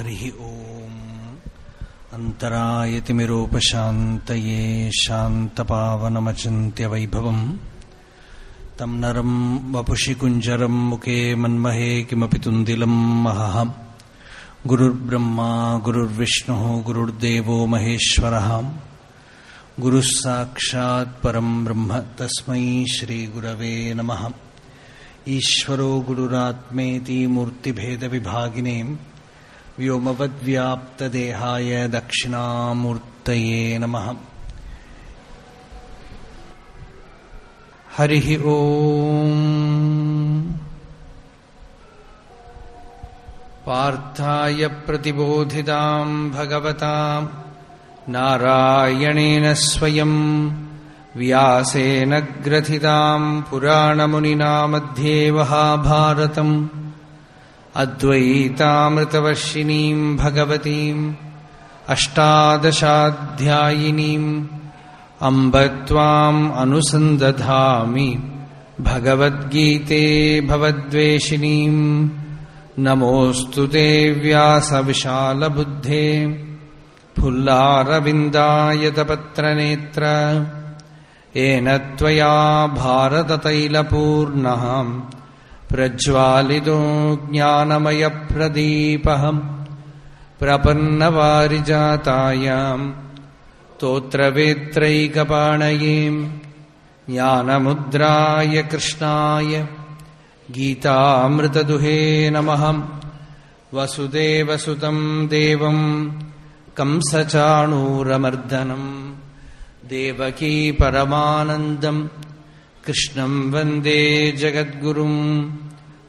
हरिः ॐ अन्तरायतिमिरोपशान्तये शान्तपावनमचिन्त्यवैभवम्। तं नरम् वपुषि कुञ्जरम् मुखे मन्महे किमपि तुन्दिलम् महः। गुरुर्ब्रह्मा, गुरुर्विष्णुः, गुरुर्देवो महेश्वरः। गुरुः साक्षात् परम् ब्रह्म तस्मै श्रीगुरवे नमः। ईश्वरो गुरुरात्मेति मूर्तिभेदविभागिने व्योमवद्व्याप्तदेहाय दक्षिणामूर्तये नमः। हरिः ॐ पार्थाय प्रतिबोधिताम् भगवता नारायणेन स्वयम् व्यासेन ग्रथिताम् पुराणमुनिना मध्ये महाभारतम् अद्वैतामृतवर्षिणीम् भगवतीम् अष्टादशाध्यायिनीम् अम्ब त्वाम् अनुसन्दधामि भगवद्गीते भवद्वेषिणीम् नमोऽस्तु ते व्यासविशालबुद्धे फुल्लारविन्दायतपत्रनेत्र येन त्वया भारततैलपूर्णः प्रज्वालितो ज्ञानमयप्रदीपः प्रपन्नवारिजातायाम् स्तोत्रवेत्रैकपाणये ज्ञानमुद्राय कृष्णाय गीतामृतदुहे नमः वसुदेवसुतम् देवम् कंसचाणूरमर्दनम् देवकी परमानन्दम् कृष्णम् वन्दे जगद्गुरुम्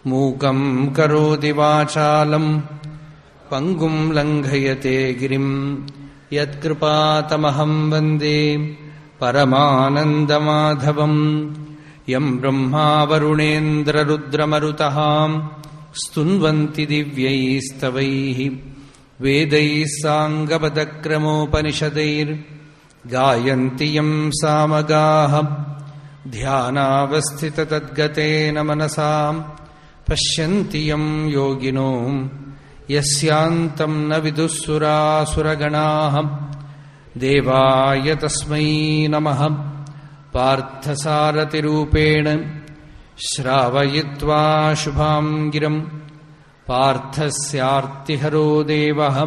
मूकम् करोति वाचालम् पङ्गुम् लङ्घयते गिरिम् यत्कृपातमहम् वन्दे परमानन्दमाधवम् यम् ब्रह्मा वरुणेन्द्ररुद्रमरुतः स्तुन्वन्ति दिव्यैस्तवैः वेदैः साङ्गपदक्रमोपनिषदैर्गायन्ति यम् सामगाः ध्यानावस्थिततद्गतेन मनसाम् पश्यन्ति यम् योगिनो। यस्यान्तम् न विदुःसुरासुरगणाः। देवाय तस्मै नमः। पार्थसारथिरूपेण श्रावयित्वा शुभाम् गिरम् पार्थस्यार्तिहरो देवः।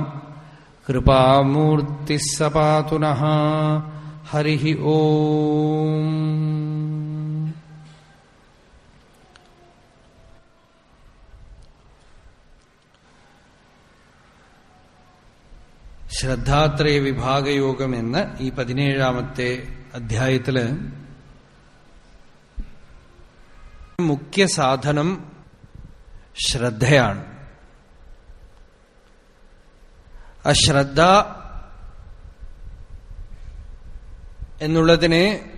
स पातु नः। हरिः ओम्। ശ്രദ്ധാത്രയ വിഭാഗയോഗം എന്ന ഈ പതിനേഴാമത്തെ അധ്യായത്തിൽ മുഖ്യ സാധനം ശ്രദ്ധയാണ്. അശ്രദ്ധ ശ്രദ്ധ എന്നുള്ളതിനെ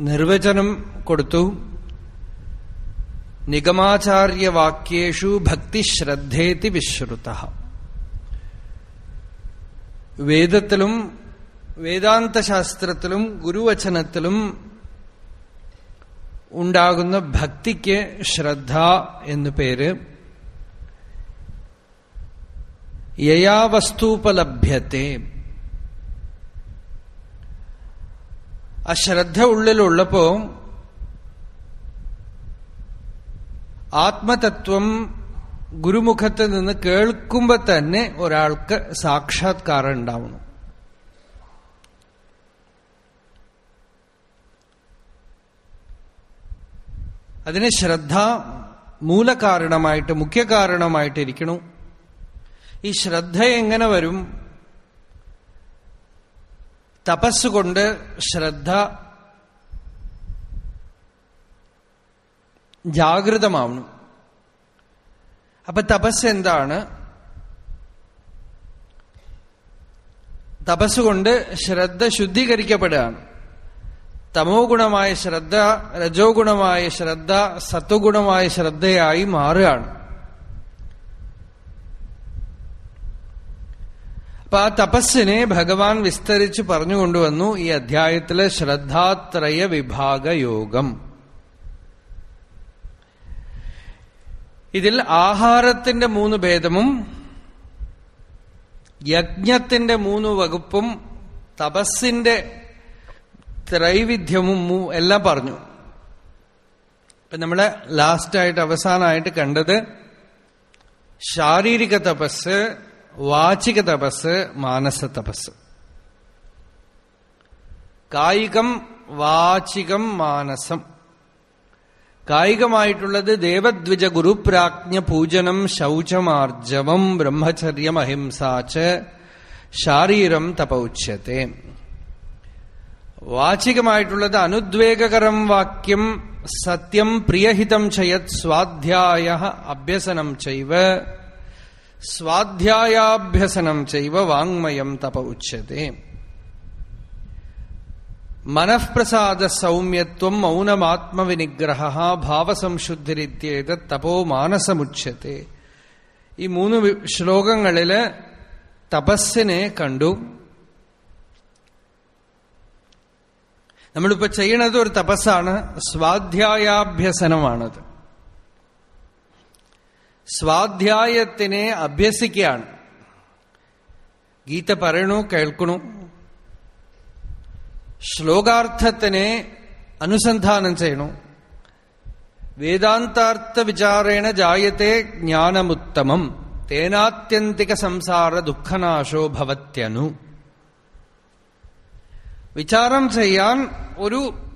നിർവചനം കൊടുത്തു. നിഗമാചാര്യവാക്യേഷു ഭക്തിശ്രദ്ധേതി വിശ്രുത. വേദത്തിലും വേദാന്തശാസ്ത്രത്തിലും ഗുരുവചനത്തിലും ഉണ്ടാകുന്ന ഭക്തിക്ക് ശ്രദ്ധ എന്നു പേര് യയാവസ്തൂപലഭ്യത്തെ. ആ ശ്രദ്ധ ഉള്ളിലുള്ളപ്പോ ആത്മതത്വം ഗുരുമുഖത്ത് നിന്ന് കേൾക്കുമ്പോ തന്നെ ഒരാൾക്ക് സാക്ഷാത്കാരം ഉണ്ടാവണം അതിന് ശ്രദ്ധ മൂലകാരണമായിട്ട് മുഖ്യ കാരണമായിട്ടിരിക്കണു ഈ ശ്രദ്ധ എങ്ങനെ വരും? തപസ്സുകൊണ്ട് ശ്രദ്ധ ജാഗൃതമാവണം അപ്പൊ തപസ് എന്താണ്? തപസ് കൊണ്ട് ശ്രദ്ധ ശുദ്ധീകരിക്കപ്പെടുകയാണ്. തമോ ഗുണമായ ശ്രദ്ധ രജോ ഗുണമായ ശ്രദ്ധ സത്വഗുണമായ ശ്രദ്ധയായി മാറുകയാണ്. അപ്പൊ ആ തപസ്സിനെ ഭഗവാൻ വിസ്തരിച്ച് പറഞ്ഞുകൊണ്ടുവന്നു ഈ അധ്യായത്തിലെ ശ്രദ്ധാത്രയ വിഭാഗ യോഗം ഇതിൽ ആഹാരത്തിന്റെ മൂന്ന് ഭേദമും യജ്ഞത്തിന്റെ മൂന്ന് വകുപ്പും തപസ്സിന്റെ ത്രൈവിധ്യവും എല്ലാം പറഞ്ഞു. ഇപ്പൊ നമ്മൾ ലാസ്റ്റായിട്ട് അവസാനമായിട്ട് കണ്ടത് ശാരീരിക തപസ് വാചിക തപസ് മാനസ തപസ്. കായികം വാചികം മാനസം. കായികമായിട്ടുള്ളത് ദേവദ്വിജ ഗുരുപ്രാജ്ഞ പൂജനം ശൗചമാർജവം ബ്രഹ്മചര്യം അഹിംസാച്ച് ശാരീരം തപൗച്യത്തെ വാചികമായിട്ടുള്ളത് അനുദ്വേഗകരം വാക്യം സത്യം പ്രിയഹിതം ചയത് സ്വാധ്യായ അഭ്യസനം ചൈവ. സ്വാധ്യായാഭ്യസനം ചെയ്വ വാങ്മയം തപ ഉച്യത്തെ മനഃപ്രസാദ സൗമ്യത്വം മൗനമാത്മവിനിഗ്രഹ ഭാവസംശുദ്ധിരിത്യേത് തപോ മാനസമുച്യത്തെ. ഈ മൂന്ന് ശ്ലോകങ്ങളിൽ തപസ്സിനെ കണ്ടു. നമ്മളിപ്പോ ചെയ്യണത് ഒരു തപസ്സാണ്. സ്വാധ്യായാഭ്യസനമാണത്. സ്വാധ്യായത്തിനെ അഭ്യസിക്കുകയാണ്. ഗീത പറയണു കേൾക്കണു. ശ്ലോകാർത്ഥത്തിനെ അനുസന്ധാനം ചെയ്യണു. വേദാന്താർത്ഥ വിചാരേണ ജായത്തെ ജ്ഞാനമുത്തമം. തേനാത്യന്തിക സംസാര ദുഃഖനാശോ ഭവത്യനു. വിചാരം ചെയ്യാൻ ഒരു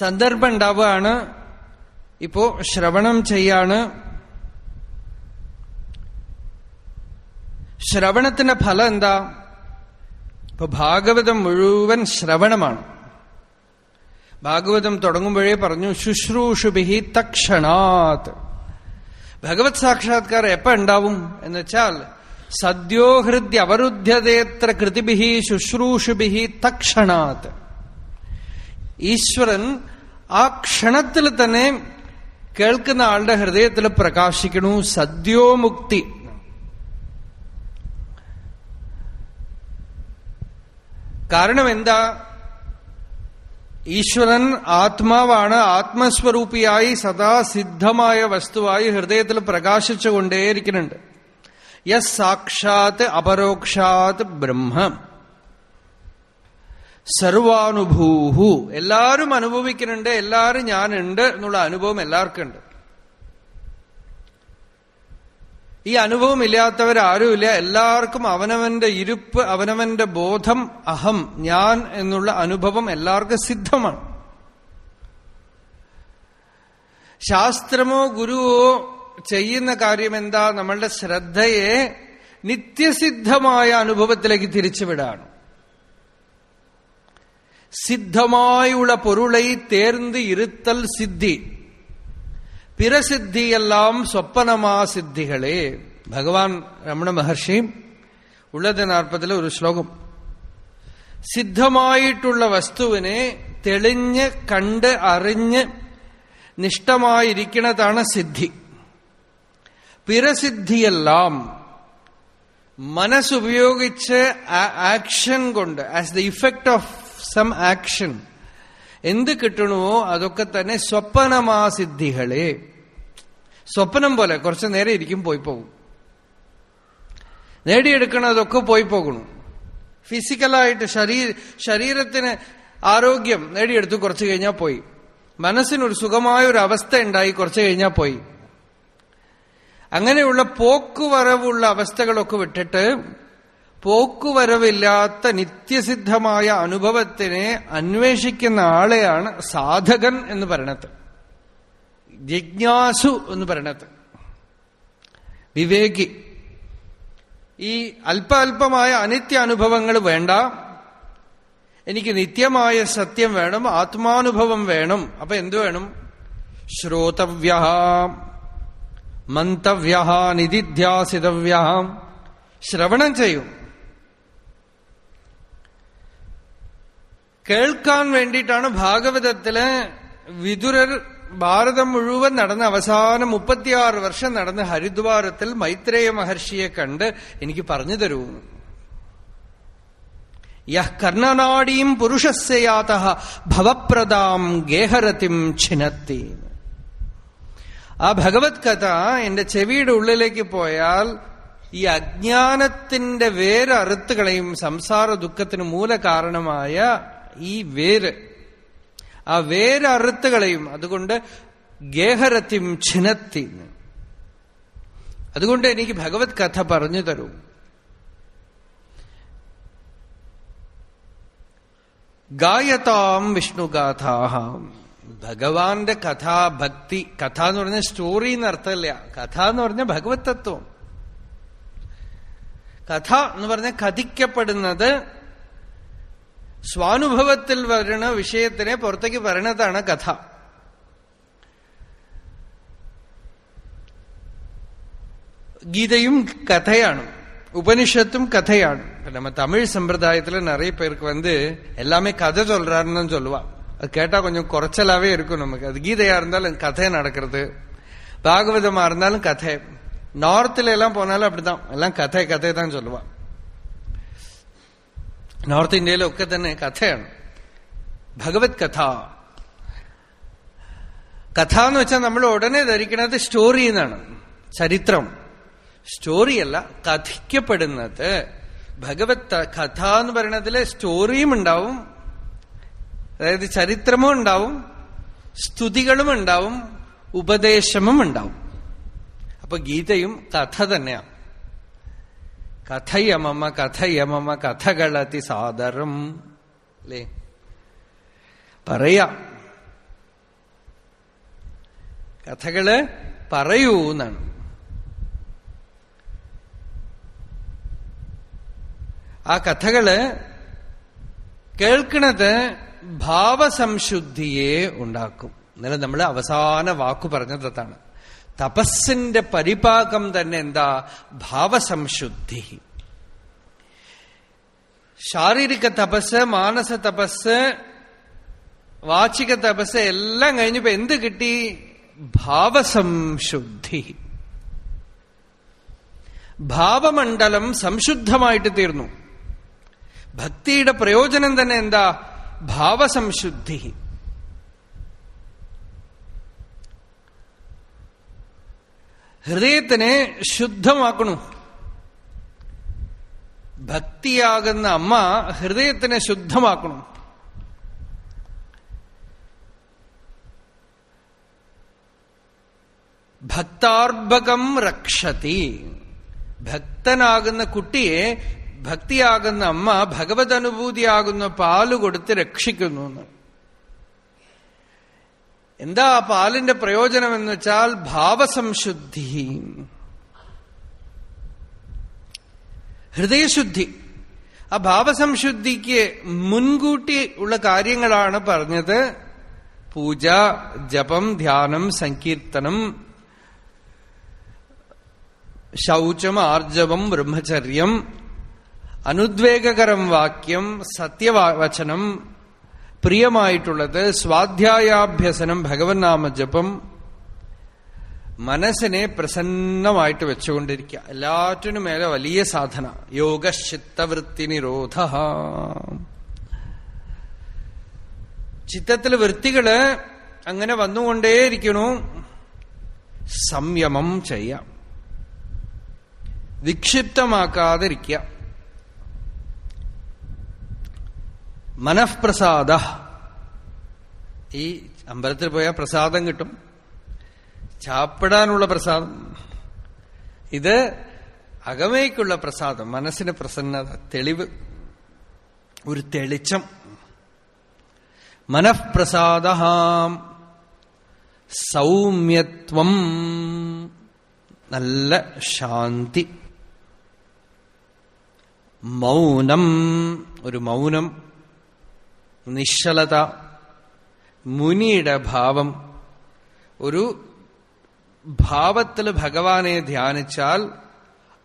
സന്ദർഭം ഉണ്ടാവുകയാണ് ഇപ്പോ ശ്രവണം ചെയ്യാണ്. ശ്രവണത്തിന്റെ ഫലം എന്താ? ഇപ്പൊ ഭാഗവതം മുഴുവൻ ശ്രവണമാണ്. ഭാഗവതം തുടങ്ങുമ്പോഴേ പറഞ്ഞു ശുശ്രൂഷുഭി തക്ഷണാത്. ഭഗവത് സാക്ഷാത്കാരം എപ്പോ ഉണ്ടാവും എന്ന് വെച്ചാൽ സദ്യോ ഹൃദ്യ അവരുദ്ധ്യതേത്ര കൃതിഭി ശുശ്രൂഷുഭി തക്ഷണാത്. ഈശ്വരൻ ആ ക്ഷണത്തിൽ തന്നെ കേൾക്കുന്ന ആളുടെ ഹൃദയത്തിൽ പ്രകാശിക്കണു സദ്യോമുക്തി കാരണം എന്താ ഈശ്വരൻ ആത്മാവാണ് ആത്മസ്വരൂപിയായി സദാ സിദ്ധമായ വസ്തുവായി ഹൃദയത്തിൽ പ്രകാശിച്ചുകൊണ്ടേയിരിക്കുന്നുണ്ട്. യസ് സാക്ഷാത് അപരോക്ഷാത് ബ്രഹ്മം. സർവാനുഭൂഹു. എല്ലാവരും അനുഭവിക്കുന്നുണ്ട് എല്ലാവരും ഞാനുണ്ട് എന്നുള്ള അനുഭവം എല്ലാവർക്കും ഉണ്ട് ഈ അനുഭവം ഇല്ലാത്തവരാരുമില്ല എല്ലാവർക്കും അവനവന്റെ ഇരുപ്പ് അവനവന്റെ ബോധം അഹം ഞാൻ എന്നുള്ള അനുഭവം എല്ലാവർക്കും സിദ്ധമാണ്. ശാസ്ത്രമോ ഗുരുവോ ചെയ്യുന്ന കാര്യം എന്താ നമ്മളുടെ ശ്രദ്ധയെ നിത്യസിദ്ധമായ അനുഭവത്തിലേക്ക് തിരിച്ചുവിടാണ്. സിദ്ധമായുള്ള പൊരുളൈ തേർന്ന് ഇരുത്തൽ സിദ്ധി. പിറസിദ്ധിയെല്ലാം സ്വപ്നമാ സിദ്ധികളെ. ഭഗവാൻ രമണ മഹർഷി ഉള്ളത് നാൽപ്പതിലെ ഒരു ശ്ലോകം. സിദ്ധമായിട്ടുള്ള വസ്തുവിനെ തെളിഞ്ഞ് കണ്ട് അറിഞ്ഞ് നിഷ്ഠമായിരിക്കുന്നതാണ് സിദ്ധി. പിറസിദ്ധിയെല്ലാം മനസ്സുപയോഗിച്ച് ആക്ഷൻ കൊണ്ട് as the effect of some action എന്ത് കിട്ടണമോ അതൊക്കെ തന്നെ സ്വപ്നമാ സിദ്ധികളെ. സ്വപ്നം പോലെ കുറച്ചു നേരം ഇരിക്കും പോയി പോകും. നേടിയെടുക്കണതൊക്കെ പോയി പോകണു ഫിസിക്കലായിട്ട് ശരീര ശരീരത്തിന് ആരോഗ്യം നേടിയെടുത്തു കുറച്ചു കഴിഞ്ഞാൽ പോയി. മനസ്സിനൊരു സുഖമായ ഒരു അവസ്ഥ ഉണ്ടായി കുറച്ചു കഴിഞ്ഞാൽ പോയി. അങ്ങനെയുള്ള പോക്കുവരവുള്ള അവസ്ഥകളൊക്കെ വിട്ടിട്ട് പോക്കുവരവില്ലാത്ത നിത്യസിദ്ധമായ അനുഭവത്തിനെ അന്വേഷിക്കുന്ന ആളെയാണ് സാധകൻ എന്ന് പറയണത്. ജിജ്ഞാസു എന്ന് പറയണത്. വിവേകി. ഈ അല്പ അല്പമായ അനിത്യ അനുഭവങ്ങൾ വേണ്ട. എനിക്ക് നിത്യമായ സത്യം വേണം ആത്മാനുഭവം വേണം. അപ്പൊ എന്തു വേണം? ശ്രോതവ്യ മന്തവ്യ നിധിധ്യാസിതവ്യ ശ്രവണം ചെയ്യും. കേൾക്കാൻ വേണ്ടിയിട്ടാണ് ഭാഗവതത്തിൽ വിതുരർ ഭാരതം മുഴുവൻ നടന്ന അവസാനം മുപ്പത്തിയാറ് വർഷം നടന്ന ഹരിദ്വാരത്തിൽ മൈത്രേയ മഹർഷിയെ കണ്ട് എനിക്ക് പറഞ്ഞു തരൂ. യഹ് കർണനാടീം പുരുഷസ്യാത ഭവപ്രദാം ഗേഹരതിം ഛിനത്തി. ആ ഭഗവത് കഥ എന്റെ ചെവിയുടെ ഉള്ളിലേക്ക് പോയാൽ ഈ അജ്ഞാനത്തിന്റെ വേര് അറുത്തുകളെയും സംസാര ദുഃഖത്തിന് മൂല കാരണമായ ഈ വേര് ആ വേര് അറുത്തുകളയും അതുകൊണ്ട് ഗേഹരത്തിം ഛിനത്തി. അതുകൊണ്ട് എനിക്ക് ഭഗവത് കഥ പറഞ്ഞു തരൂ. ഗായതാം വിഷ്ണുഗാഥാഹ ഭഗവാന്റെ കഥാ ഭക്തി കഥ എന്ന് പറഞ്ഞ സ്റ്റോറി എന്ന് അർത്ഥമില്ല. കഥ എന്ന് പറഞ്ഞ ഭഗവത് തത്വം. കഥ എന്ന് പറഞ്ഞ കഥിക്കപ്പെടുന്നത് സ്വാനുഭവത്തിൽ വരുന്ന വിഷയത്തിനെ പുറത്തേക്ക് പറയണതാണ് കഥ ഗീതയും കഥയാണ് உபனிஷத்தும் கதையாடும் இப்ப நம்ம தமிழ் சம்பிரதாயத்துல நிறைய பேருக்கு வந்து எல்லாமே கதை சொல்றாருன்னு சொல்லுவா அது கேட்டா கொஞ்சம் குறைச்சலாவே இருக்கும் நமக்கு அது கீதையா இருந்தாலும் கதை நடக்கிறது பாகவதமா இருந்தாலும் கதை நார்த்ல எல்லாம் போனாலும் அப்படிதான் எல்லாம் கதை கதை தான் சொல்லுவா നോർത്ത് ഇന്ത്യയിലൊക്കെ തന്നെ കഥയാണ്. ഭഗവത് കഥ. കഥ എന്ന് വെച്ചാൽ നമ്മൾ ഉടനെ ധരിക്കുന്നത് സ്റ്റോറി എന്നാണ് ചരിത്രം. സ്റ്റോറിയല്ല കഥിക്കപ്പെടുന്നത്. ഭഗവത് കഥ എന്ന് പറയുന്നതിൽ സ്റ്റോറിയും ഉണ്ടാവും. അതായത് ചരിത്രമും ഉണ്ടാവും സ്തുതികളും ഉണ്ടാവും ഉപദേശമും ഉണ്ടാവും. അപ്പൊ ഗീതയും കഥ തന്നെയാണ്. കഥയമമ കഥയമമ കഥകളതി സാദരം അല്ലേ പറയാം. കഥകൾ പറയൂ എന്നാണ്. ആ കഥകൾ കേൾക്കണത് ഭാവസംശുദ്ധിയെ ഉണ്ടാക്കും. എന്നാലും നമ്മൾ അവസാന വാക്കു പറഞ്ഞതാണ് തപസ്സിന്റെ പരിപാകം തന്നെ എന്താ? ഭാവസംശുദ്ധി. ശാരീരിക തപസ് മാനസ തപസ് വാചിക തപസ് എല്ലാം കഴിഞ്ഞപ്പോ എന്ത് കിട്ടി? ഭാവസംശുദ്ധി. ഭാവമണ്ഡലം സംശുദ്ധമായിട്ട് തീർന്നു. ഭക്തിയുടെ പ്രയോജനം തന്നെ എന്താ? ഭാവസംശുദ്ധി. ഹൃദയത്തിനെ ശുദ്ധമാക്കണു. ഭക്തിയാകുന്ന അമ്മ ഹൃദയത്തിനെ ശുദ്ധമാക്കണം. ഭക്താർഭകം രക്ഷതി. ഭക്തനാകുന്ന കുട്ടിയെ ഭക്തിയാകുന്ന അമ്മ ഭഗവത് അനുഭൂതിയാകുന്ന പാൽ കൊടുത്ത് രക്ഷിക്കുന്നു എന്ന്. എന്താ പാലിന്റെ പ്രയോജനം എന്ന് വെച്ചാൽ ഭാവസംശുദ്ധി. ഹൃദയശുദ്ധി. ആ ഭാവസംശുദ്ധിക്ക് മുൻകൂട്ടി ഉള്ള കാര്യങ്ങളാണ് പറഞ്ഞത്. പൂജ ജപം ധ്യാനം സങ്കീർത്തനം ശൗചം ആർജവം ബ്രഹ്മചര്യം അനുദ്വേഗകരം വാക്യം സത്യവചനം പ്രിയമായിട്ടുള്ളത് സ്വാധ്യായാഭ്യസനം ഭഗവൻ നാമ ജപം മനസ്സിനെ പ്രസന്നമായിട്ട് വെച്ചുകൊണ്ടിരിക്കുക എല്ലാറ്റിനും മേലെ വലിയ സാധന. യോഗശിത്തവൃത്തി നിരോധ ചിത്തത്തിലെ വൃത്തികൾ അങ്ങനെ വന്നുകൊണ്ടേയിരിക്കണു. സംയമം ചെയ്യാം. വിക്ഷിപ്തമാക്കാതിരിക്കുക മനഃപ്രസാദ ഈ അമ്പലത്തിൽ പോയാൽ പ്രസാദം കിട്ടും. ചാപ്പിടാനുള്ള പ്രസാദം. ഇത് അകമേക്കുള്ള പ്രസാദം. മനസ്സിന് പ്രസന്നത തെളിവ് ഒരു തെളിച്ചം. മനഃപ്രസാദ സൗമ്യത്വം. നല്ല ശാന്തി. മൗനം. ഒരു മൗനം. നിശ്ചലത മുനിയുടെ ഭാവം. ഒരു ഭാവത്തിൽ ഭഗവാനെ ധ്യാനിച്ചാൽ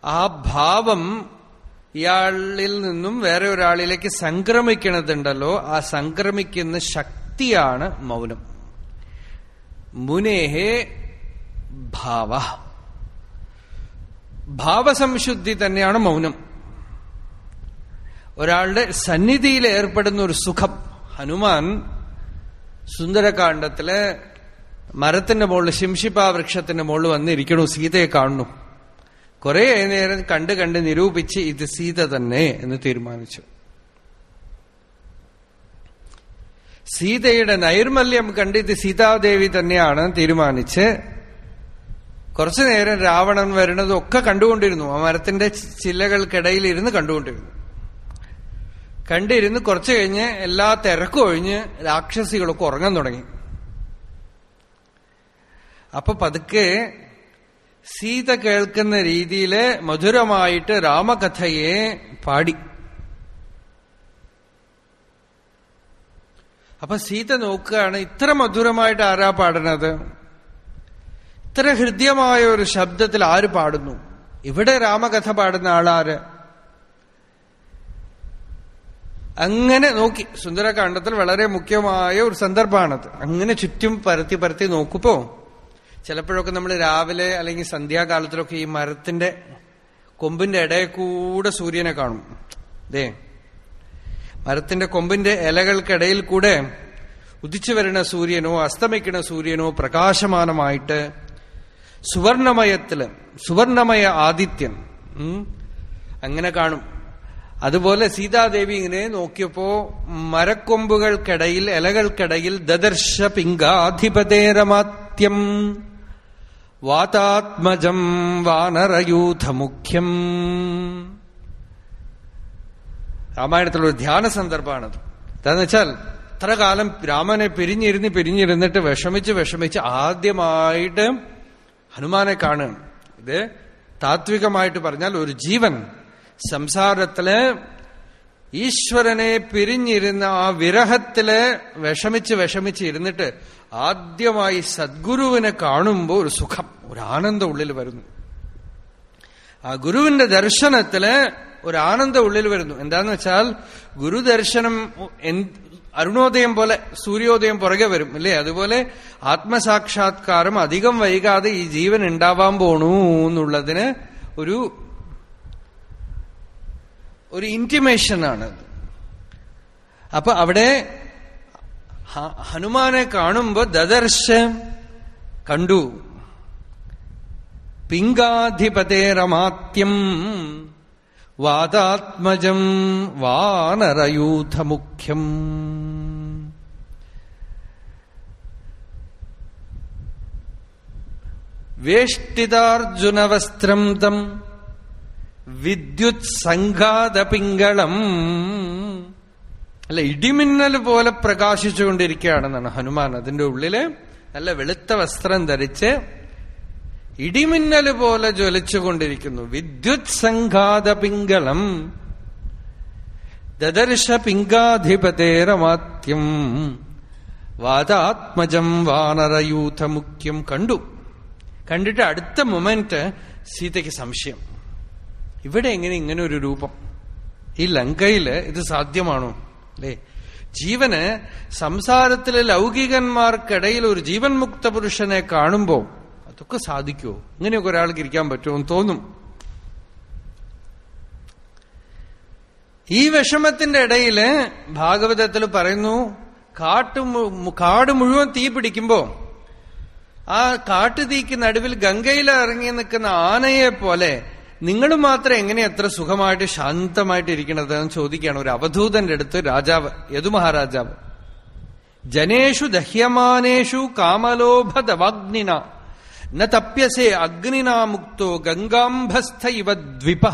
ആ ഭാവം ഇയാളിൽ നിന്നും വേറെ ഒരാളിലേക്ക് സംക്രമിക്കണതുണ്ടല്ലോ ആ സംക്രമിക്കുന്ന ശക്തിയാണ് മൗനം. മുനേഹേ ഭാവ. ഭാവസംശുദ്ധി തന്നെയാണ് മൗനം. ഒരാളുടെ സന്നിധിയിൽ ഏർപ്പെടുന്ന ഒരു സുഖം. ഹനുമാൻ സുന്ദരകാന്ഡത്തിൽ മരത്തിന്റെ മുകളിൽ ശിംഷിപ്പ വൃക്ഷത്തിന്റെ മുകളിൽ വന്നിരിക്കണു സീതയെ കാണുന്നു. കുറെ നേരം കണ്ട് കണ്ട് നിരൂപിച്ച് ഇത് സീത തന്നെ എന്ന് തീരുമാനിച്ചു. സീതയുടെ നൈർമല്യം കണ്ട് ഇത് സീതാദേവി തന്നെയാണ് തീരുമാനിച്ച് കുറച്ചു നേരം രാവണൻ വരുന്നതൊക്കെ കണ്ടുകൊണ്ടിരുന്നു. ആ മരത്തിന്റെ ചില്ലകൾക്കിടയിൽ ഇരുന്ന് കണ്ടുകൊണ്ടിരുന്നു. കണ്ടിരുന്ന് കുറച്ചു കഴിഞ്ഞ് എല്ലാ തിരക്കും ഒഴിഞ്ഞ് രാക്ഷസികളൊക്കെ ഉറങ്ങാൻ തുടങ്ങി. അപ്പൊ പതുക്കെ സീത കേൾക്കുന്ന രീതിയിൽ മധുരമായിട്ട് രാമകഥയെ പാടി. അപ്പൊ സീത നോക്കുകയാണ് ഇത്ര മധുരമായിട്ട് ആരാ പാടുന്നത്? ഇത്ര ഹൃദ്യമായ ഒരു ശബ്ദത്തിൽ ആര് പാടുന്നു? ഇവിടെ രാമകഥ പാടുന്ന ആളാര്? അങ്ങനെ നോക്കി. സുന്ദരകാണ്ഡത്തിൽ വളരെ മുഖ്യമായ ഒരു സന്ദർഭമാണത്. അങ്ങനെ ചുറ്റും പരത്തി പരത്തി നോക്കുമ്പോ ചിലപ്പോഴൊക്കെ നമ്മൾ രാവിലെ അല്ലെങ്കിൽ സന്ധ്യാകാലത്തിലൊക്കെ ഈ മരത്തിന്റെ കൊമ്പിന്റെ ഇടയിൽ കൂടെ സൂര്യനെ കാണും. ദേ മരത്തിന്റെ കൊമ്പിന്റെ ഇലകൾക്കിടയിൽ കൂടെ ഉദിച്ചു വരുന്ന സൂര്യനോ അസ്തമിക്കുന്ന സൂര്യനോ പ്രകാശമാനമായിട്ട് സുവർണമയത്തിൽ സുവർണമയ ആദിത്യൻ അങ്ങനെ കാണും. അതുപോലെ സീതാദേവി ഇങ്ങനെ നോക്കിയപ്പോ മരക്കൊമ്പുകൾക്കിടയിൽ ഇലകൾക്കിടയിൽ ദദർശ പിങ്കാധിപതേരമാത്യം വാതാത്മജം വാനരയൂഥമുഖ്യം. രാമായണത്തിലൊരു ധ്യാന സന്ദർഭമാണത്. എന്താന്ന് വെച്ചാൽ ഇത്ര കാലം രാമനെ പിരിഞ്ഞിരുന്ന് പിരിഞ്ഞിരുന്നിട്ട് വിഷമിച്ച് വിഷമിച്ച് ആദ്യമായിട്ട് ഹനുമാനെ കാണുകയാണ്. ഇത് താത്വികമായിട്ട് പറഞ്ഞാൽ ഒരു ജീവൻ. സംസാരത്തിൽ ഈശ്വരനെ പിരിഞ്ഞിരുന്ന ആ വിരഹത്തിൽ വിഷമിച്ച് വിഷമിച്ച് ഇരുന്നിട്ട് ആദ്യമായി സദ്ഗുരുവിനെ കാണുമ്പോൾ ഒരു സുഖം ഒരു ആനന്ദം ഉള്ളിൽ വരുന്നു. ആ ഗുരുവിന്റെ ദർശനത്തിൽ ഒരു ആനന്ദം ഉള്ളിൽ വരുന്നു. എന്താന്ന് വെച്ചാൽ ഗുരുദർശനം അരുണോദയം പോലെ സൂര്യോദയം പുറകെ വരും അല്ലേ? അതുപോലെ ആത്മസാക്ഷാത്കാരം അധികം വൈകാതെ ഈ ജീവൻ ഉണ്ടാവാൻ പോണു എന്നുള്ളതിന് ഒരു ഒരു ഇന്റിമേഷനാണ് അപ്പൊ അവിടെ ഹനുമാനെ കാണുമ്പോ ദദർശ കണ്ടു. പിങ്കാധിപതേരമാത്യം വാദാത്മജം വാനരയൂഥമുഖ്യം. വേഷ്ടിതാർജുനവസ്ത്രം തം വിദ്യുത് സംഘാതപിംഗളം അല്ല ഇടിമിന്നൽ പോലെ പ്രകാശിച്ചുകൊണ്ടിരിക്കുകയാണെന്നാണ് ഹനുമാൻ. അതിന്റെ ഉള്ളിൽ നല്ല വെളുത്ത വസ്ത്രം ധരിച്ച് ഇടിമിന്നൽ പോലെ ജ്വലിച്ചുകൊണ്ടിരിക്കുന്നു. വിദ്യുത് സംഘാതപിംഗളം ദദർശ പിങ്കാധിപതേരമാത്യം വാതാത്മജം വാനരയൂഥമുഖ്യം കണ്ടു. കണ്ടിട്ട് അടുത്ത മൊമെന്റ് സീതയ്ക്ക് സംശയം. ഇവിടെ എങ്ങനെ ഇങ്ങനെ ഒരു രൂപം? ഈ ലങ്കയിൽ ഇത് സാധ്യമാണോ? അല്ലേ? ജീവന് സംസാരത്തിലെ ലൗകികന്മാർക്കിടയിൽ ഒരു ജീവൻ മുക്ത പുരുഷനെ കാണുമ്പോ അതൊക്കെ സാധിക്കുമോ ഇങ്ങനെയൊക്കെ ഒരാൾക്ക് ഇരിക്കാൻ പറ്റുമോ എന്ന് തോന്നും. ഈ വിഷമത്തിന്റെ ഇടയിൽ ഭാഗവതത്തിൽ പറയുന്നു കാട്ടു കാട് മുഴുവൻ തീ പിടിക്കുമ്പോ ആ കാട്ടുതീക്ക് നടുവിൽ ഗംഗയിൽ ഇറങ്ങി നിൽക്കുന്ന ആനയെ പോലെ നിങ്ങൾ മാത്രം എങ്ങനെ എത്ര സുഖമായിട്ട് ശാന്തമായിട്ട് ഇരിക്കണത് എന്ന് ചോദിക്കുകയാണ് ഒരു അവധൂതന്റെ അടുത്ത് രാജാവ് യദുമഹാരാജാവ് ജനേഷു ദഹ്യമാനേഷു കാമലോഭദവാഗ്നിന ന തപ്യസേ അഗ്നിനാ മുക്തോ ഗംഗാംഭസ്ഥ ഇവ ദ്വിപ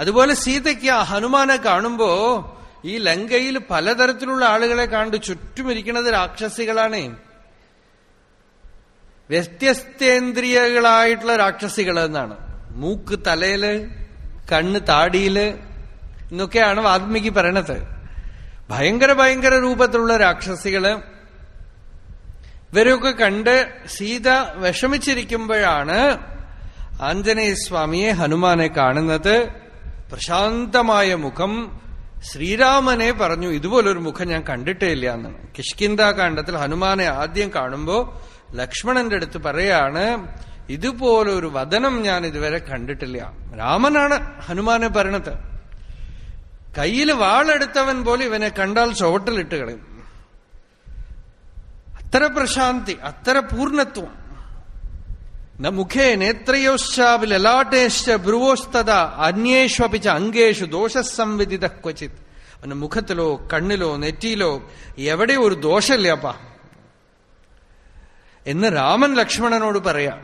അതുപോലെ സീതയ്ക്ക് ആ ഹനുമാനെ കാണുമ്പോ ഈ ലങ്കയിൽ പലതരത്തിലുള്ള ആളുകളെ കണ്ട് ചുറ്റുമിരിക്കുന്നത് രാക്ഷസികളാണ്. വ്യത്യസ്തേന്ദ്രിയകളായിട്ടുള്ള രാക്ഷസികൾ എന്നാണ്. മൂക്ക് തലയിൽ കണ്ണ് താടിയിൽ എന്നൊക്കെയാണ് വാത്മീകി പറയണത്. ഭയങ്കര ഭയങ്കര രൂപത്തിലുള്ള രാക്ഷസികൾ ഇവരെയൊക്കെ കണ്ട് സീത വിഷമിച്ചിരിക്കുമ്പോഴാണ് ആഞ്ജനേയസ്വാമിയെ ഹനുമാനെ കാണുന്നത്. പ്രശാന്തമായ മുഖം. ശ്രീരാമനെ പറഞ്ഞു ഇതുപോലൊരു മുഖം ഞാൻ കണ്ടിട്ടേ ഇല്ല എന്നാണ് കിഷ്കിന്താകാന്ഡത്തിൽ ഹനുമാനെ ആദ്യം കാണുമ്പോ ലക്ഷ്മണന്റെ അടുത്ത് പറയാണ് ഇതുപോലൊരു വദനം ഞാൻ ഇതുവരെ കണ്ടിട്ടില്ല. രാമനാണ് ഹനുമാനെ പറയണത്. കയ്യിൽ വാളെടുത്തവൻ പോലെ ഇവനെ കണ്ടാൽ ചുവട്ടിലിട്ട് കളയും. അത്ര പ്രശാന്തി അത്ര പൂർണത്വം. ന മുഖേ നേത്രയോശ്ചാവിൽ ലലാട്ടേശ്ച ബ്രുവോസ്തത അന്യേഷ്വപി ച അംഗേഷു ദോഷസംവിദിത ക്വചിത്. അവന്റെ മുഖത്തിലോ കണ്ണിലോ നെറ്റിയിലോ എവിടെ ഒരു ദോഷമില്ലപ്പാ എന്ന് രാമൻ ലക്ഷ്മണനോട് പറയാം.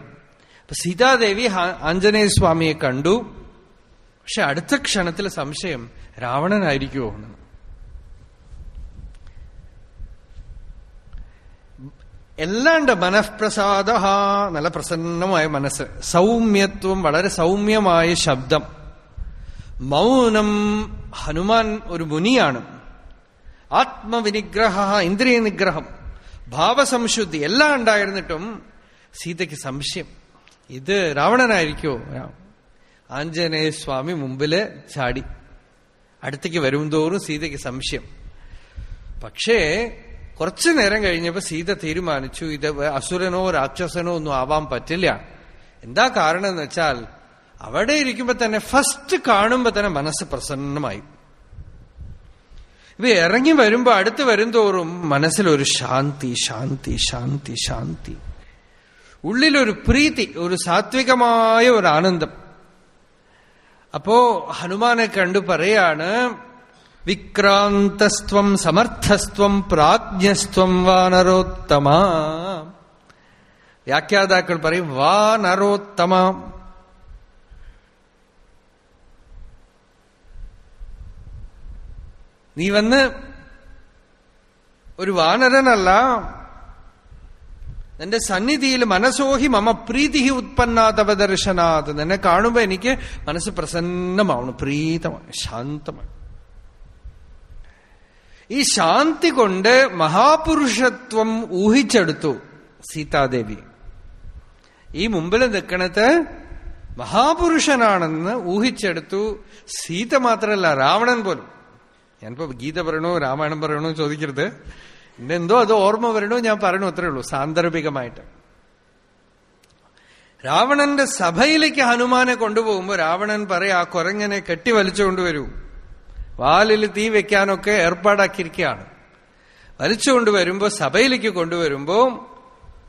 അപ്പൊ സീതാദേവി ആഞ്ജനേയ സ്വാമിയെ കണ്ടു. പക്ഷെ അടുത്ത ക്ഷണത്തിൽ സംശയം രാവണനായിരിക്കുമോ എല്ലാണ്ട് മനഃപ്രസാദ നല്ല പ്രസന്നമായ മനസ്സ്. സൗമ്യത്വം വളരെ സൗമ്യമായ ശബ്ദം. മൗനം ഹനുമാൻ ഒരു മുനിയാണ്. ആത്മവിനിഗ്രഹ ഇന്ദ്രിയ നിഗ്രഹം ഭാവസംശുദ്ധി എല്ലാം ഉണ്ടായിരുന്നിട്ടും സീതയ്ക്ക് സംശയം. ഇത് രാവണനായിരിക്കോ? ആഞ്ജനേയ സ്വാമി മുമ്പിൽ ചാടി. അടുത്തേക്ക് വരും തോറും സീതയ്ക്ക് സംശയം. പക്ഷേ കുറച്ചു നേരം കഴിഞ്ഞപ്പോ സീത തീരുമാനിച്ചു ഇത് അസുരനോ രാക്ഷസനോ ഒന്നും ആവാൻ പറ്റില്ല. എന്താ കാരണം എന്ന് വെച്ചാൽ അവിടെ ഇരിക്കുമ്പോ തന്നെ ഫസ്റ്റ് കാണുമ്പോ തന്നെ മനസ്സ് പ്രസന്നമായി. ഇവ ഇറങ്ങി വരുമ്പോ അടുത്ത് വരുംതോറും മനസ്സിലൊരു ശാന്തി ശാന്തി ശാന്തി ശാന്തി. ഉള്ളിലൊരു പ്രീതി ഒരു സാത്വികമായ ഒരു ആനന്ദം. അപ്പോ ഹനുമാനെ കണ്ടു പറയാണ് വിക്രാന്തസ്ത്വം സമർത്ഥസ്ത്വം പ്രാജ്ഞസ്ത്വം വാനരോത്തമ വ്യാഖ്യാതാക്കൾ പറയും വാനരോത്തമ നീ വന്ന് ഒരു വാനരനല്ല. നിന്റെ സന്നിധിയിൽ മനസ്സോഹി മമ പ്രീതി ഉത്പന്നാതവ ദർശനാത് കാണുമ്പോ എനിക്ക് മനസ്സ് പ്രസന്നമാവണം പ്രീതമാണ് ശാന്തമാണ് ഈ ശാന്തി കൊണ്ട് മഹാപുരുഷത്വം ഊഹിച്ചെടുത്തു സീതാദേവി. ഈ മുമ്പിൽ നിൽക്കണത് മഹാപുരുഷനാണെന്ന് ഊഹിച്ചെടുത്തു. സീത മാത്രമല്ല രാവണൻ പോലും. ഞാനിപ്പോ ഗീത പറയണോ രാമായണം പറയണോ ചോദിക്കരുത്. എന്തോ അത് ഓർമ്മ വരണോ ഞാൻ പറയണു അത്രേ ഉള്ളൂ സാന്ദർഭികമായിട്ട്. രാവണന്റെ സഭയിലേക്ക് ഹനുമാനെ കൊണ്ടുപോകുമ്പോ രാവണൻ പറയാ ആ കുരങ്ങനെ കെട്ടി വലിച്ചുകൊണ്ടുവരൂ വാലിൽ തീ വെക്കാനൊക്കെ ഏർപ്പാടാക്കിയിരിക്കുകയാണ്. വലിച്ചുകൊണ്ട് വരുമ്പോ സഭയിലേക്ക് കൊണ്ടുവരുമ്പോ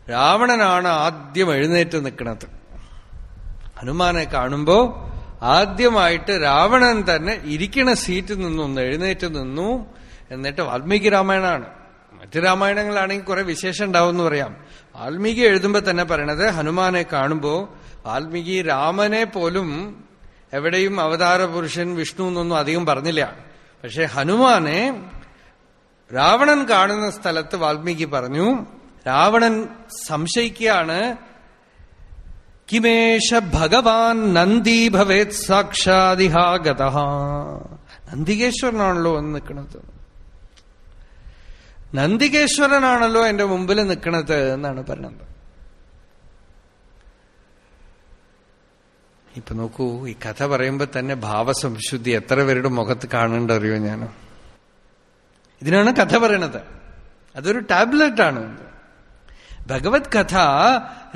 രാവണനാണ് ആദ്യം എഴുന്നേറ്റ് നിൽക്കുന്നത് ഹനുമാനെ കാണുമ്പോ ആദ്യമായിട്ട് രാവണൻ തന്നെ ഇരിക്കണ സീറ്റിൽ നിന്നൊന്ന് എഴുന്നേറ്റ് നിന്നു. എന്നിട്ട് വാൽമീകി രാമായണമാണ് മറ്റ് രാമായണങ്ങളാണെങ്കിൽ കുറെ വിശേഷം ഉണ്ടാവും എന്ന് പറയാം. വാൽമീകി എഴുതുമ്പോൾ തന്നെ പറയണത് ഹനുമാനെ കാണുമ്പോൾ വാൽമീകി രാമനെ പോലും എവിടെയും അവതാര പുരുഷൻ വിഷ്ണു എന്നൊന്നും അധികം പറഞ്ഞില്ല. പക്ഷെ ഹനുമാനെ രാവണൻ കാണുന്ന സ്ഥലത്ത് വാൽമീകി പറഞ്ഞു രാവണൻ സംശയിക്കുകയാണ് കിമേഷ ഭഗവാൻ നന്ദി ഭവേത് സാക്ഷാദിഹാഗത നന്ദികേശ്വരനാണല്ലോ എന്ന് നിൽക്കുന്നത്. നന്ദികേശ്വരനാണല്ലോ എന്റെ മുമ്പിൽ നിൽക്കണത് എന്നാണ് പറയുന്നത് ഇപ്പൊ നോക്കൂ ഈ കഥ പറയുമ്പോ തന്നെ ഭാവസംശുദ്ധി എത്ര പേരുടെ മുഖത്ത് കാണേണ്ട അറിയോ ഞാൻ ഇതിനാണ് കഥ പറയണത്. അതൊരു ടാബ്ലറ്റ് ആണ് ഭഗവത് കഥ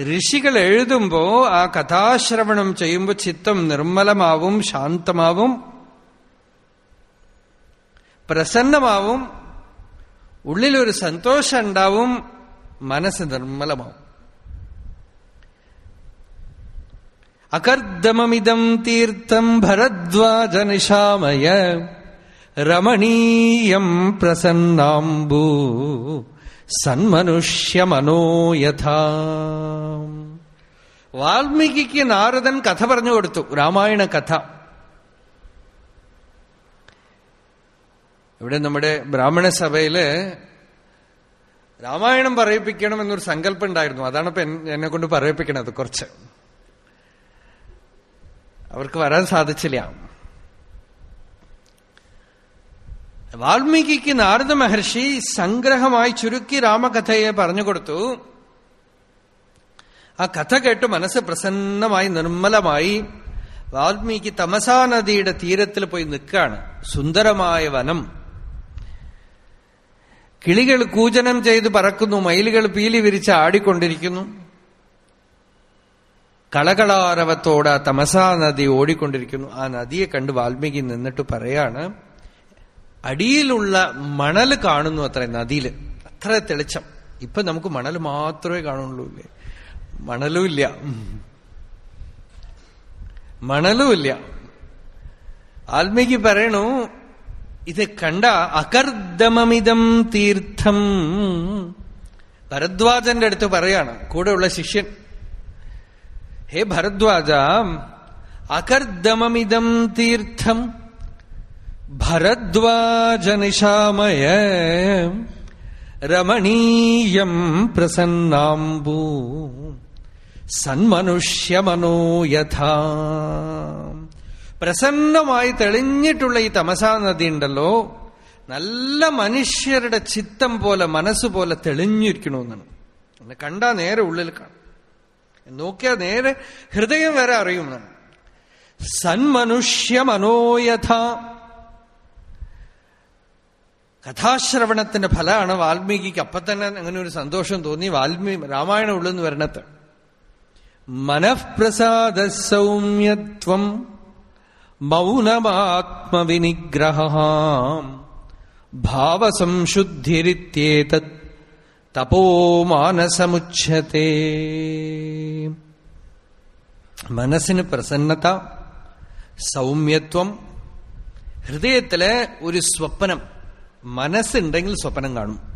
ഋഷികൾ എഴുതുമ്പോ ആ കഥാശ്രവണം ചെയ്യുമ്പോൾ ചിത്തം നിർമ്മലമാവും ശാന്തമാവും പ്രസന്നമാവും ഉള്ളിലൊരു സന്തോഷം ഉണ്ടാവും മനസ്സ് നിർമ്മലമാവും. അകർദമമിതം തീർത്ഥം ഭരദ്വാജനിശാമയ രമണീയം പ്രസന്നാംബൂ. സന്മനുഷ്യമനോ യഥാ. വാൽമീകിക്ക് നാരദൻ കഥ പറഞ്ഞു കൊടുത്തു രാമായണ കഥ. ഇവിടെ നമ്മുടെ ബ്രാഹ്മണ സഭയിൽ രാമായണം പറയിപ്പിക്കണം എന്നൊരു സങ്കല്പം ഉണ്ടായിരുന്നു. അതാണ് ഇപ്പൊ എന്നെ കൊണ്ട് പറയിപ്പിക്കണത് കുറച്ച്. അവർക്ക് വരാൻ സാധിച്ചില്ല. വാൽമീകിക്ക് നാരദ മഹർഷി സംഗ്രഹമായി ചുരുക്കി രാമകഥയെ പറഞ്ഞുകൊടുത്തു ആ കഥ കേട്ട് മനസ്സ് പ്രസന്നമായി നിർമ്മലമായി വാൽമീകി തമസാ നദിയുടെ തീരത്തിൽ പോയി നിൽക്കുകയാണ്. സുന്ദരമായ വനം. കിളികൾ കൂജനം ചെയ്ത് പറക്കുന്നു മയിലുകൾ പീലി വിരിച്ച് ആടിക്കൊണ്ടിരിക്കുന്നു. കളകളാരവത്തോടെ തമസാ നദി ഓടിക്കൊണ്ടിരിക്കുന്നു. ആ നദിയെ കണ്ട് വാൽമീകി നിന്നിട്ട് പറയാണ് അടിയിലുള്ള മണൽ കാണുന്നു അത്ര നദിയിൽ അത്ര തെളിച്ചം. ഇപ്പൊ നമുക്ക് മണൽ മാത്രമേ കാണുള്ളൂ ഇല്ലേ? മണലും ഇല്ല. മണലും ഇല്ല. ആത്മീകി പറയണു ഇത് കണ്ട അകർദമമിതം തീർത്ഥം. ഭരദ്വാജന്റെ അടുത്ത് പറയാണ് കൂടെയുള്ള ശിഷ്യൻ. ഹേ ഭരദ്വാജ അകർദമമിതം തീർത്ഥം. ഭരദ്വാജനിശാമയ രമണീയം പ്രസന്നാംബൂ സന്മനുഷ്യമനോ യഥാ. പ്രസന്നമായി തെളിഞ്ഞിട്ടുള്ള ഈ തമസാ നദി ഉണ്ടല്ലോ നല്ല മനുഷ്യരുടെ ചിത്തം പോലെ മനസ്സ് പോലെ തെളിഞ്ഞിരിക്കണമെന്നാണ് എന്നെ കണ്ടാ നേരെ ഉള്ളിൽ കാണും. നോക്കിയാ നേരെ ഹൃദയം വരെ അറിയുമെന്നാണ്. സന്മനുഷ്യമനോയഥ കഥാശ്രവണത്തിന്റെ ഫലമാണ് വാൽമീകിക്ക് അപ്പൊ തന്നെ അങ്ങനെ ഒരു സന്തോഷം തോന്നി. വാൽമീ രാമായണം ഉള്ളെന്ന് വരണത്ത് മനഃപ്രസാദ സൗമ്യത്വം മൗനമാത്മവിനിഗ്രഹ. ഭാവസംശുദ്ധിരിത്യേത തപോ മാനസമുച്ഛത്തെ മനസ്സിന് പ്രസന്നത സൗമ്യത്വം ഹൃദയത്തിലെ ഒരു സ്വപ്നം. മനസ്സുണ്ടെങ്കിൽ സ്വപ്നം കാണും.